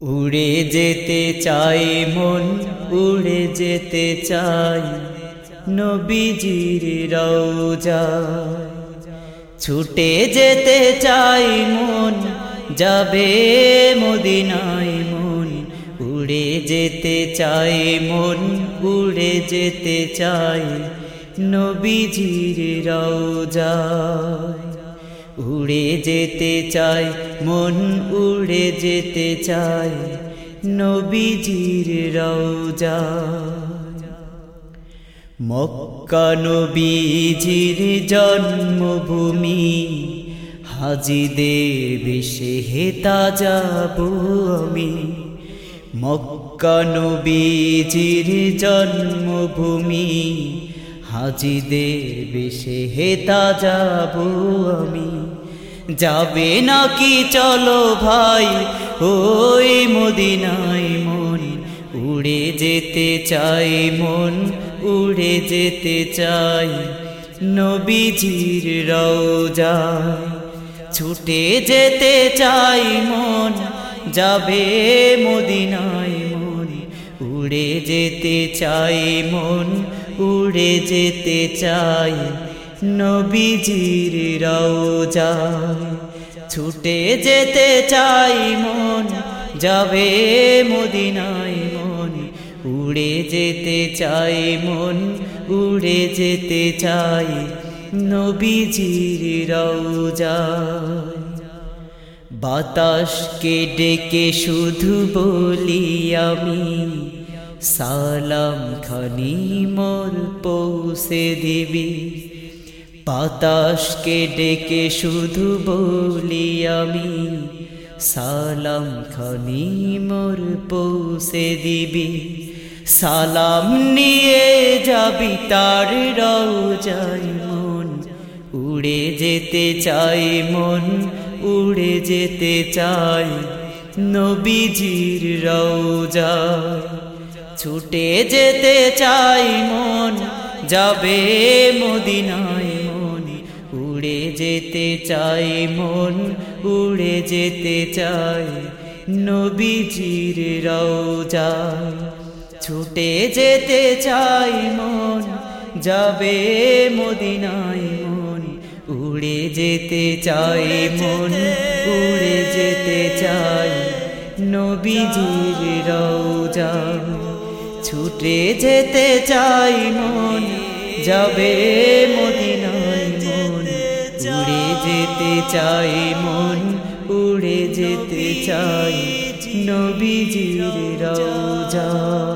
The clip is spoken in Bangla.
উড়ে যেতে চাই মন, উড়ে যেতে চাই নবীজির রওজা। ছুটে যেতে চাই মন, যাবে মদিনায় মন, উড়ে যেতে চাই মন, উড়ে যেতে চাই নবীজির রওজা। উড়ে যেতে চাই মন উড়ে যেতে চাই নবীজির রওজা। মক্কা নবীজির জন্মভূমি হাজিদের বেশে হেতা যাব আমি। মক্কা নবীজির জন্মভূমি হাজিদের বেশে হেতা যাব আমি। যাবে নাকি চলো ভাই ওই মদিনায় মন উড়ে যেতে চাই মন, উড়ে যেতে চাই নবীজির রওজায়। ছুটে যেতে চাই মন, যাবে মদিনায় মন উড়ে যেতে চাই মন উড়ে যেতে চাই, নবীজির রওজায় ছুটে যেতে চাই মন, যাবে মদিনায় মন। উড়ে যেতে চাই মন, উড়ে যেতে চাই নবীজির রওজায় বাতাসকে ডেকে শুধু বলি আমি সালাম খানি মোর পৌঁছে দিবি। বাতাসকে ডেকে শুধু বলি আমি, সালাম খানি মোর পৌঁছে দিবি। সালাম নিয়ে যাবি তার রওজায় মন, উড়ে যেতে চাই মন, উড়ে যেতে চাই নবীজির রওজায়। ছুটে যেতে চাই মন যাবে মদিনায় মন। উড়ে যেতে চাই মন উড়ে যেতে চাই নবীজির রওজায়। ছুটে যেতে চাই মন যাবে মদিনায় মন। উড়ে যেতে চাই মন উড়ে যেতে চাই নবীজির রওজায়। ছুটে যেতে চাই মন, যাবে মদিনায় মন। উড়ে যেতে চাই মন, উড়ে যেতে চাই নবীজির রওজা।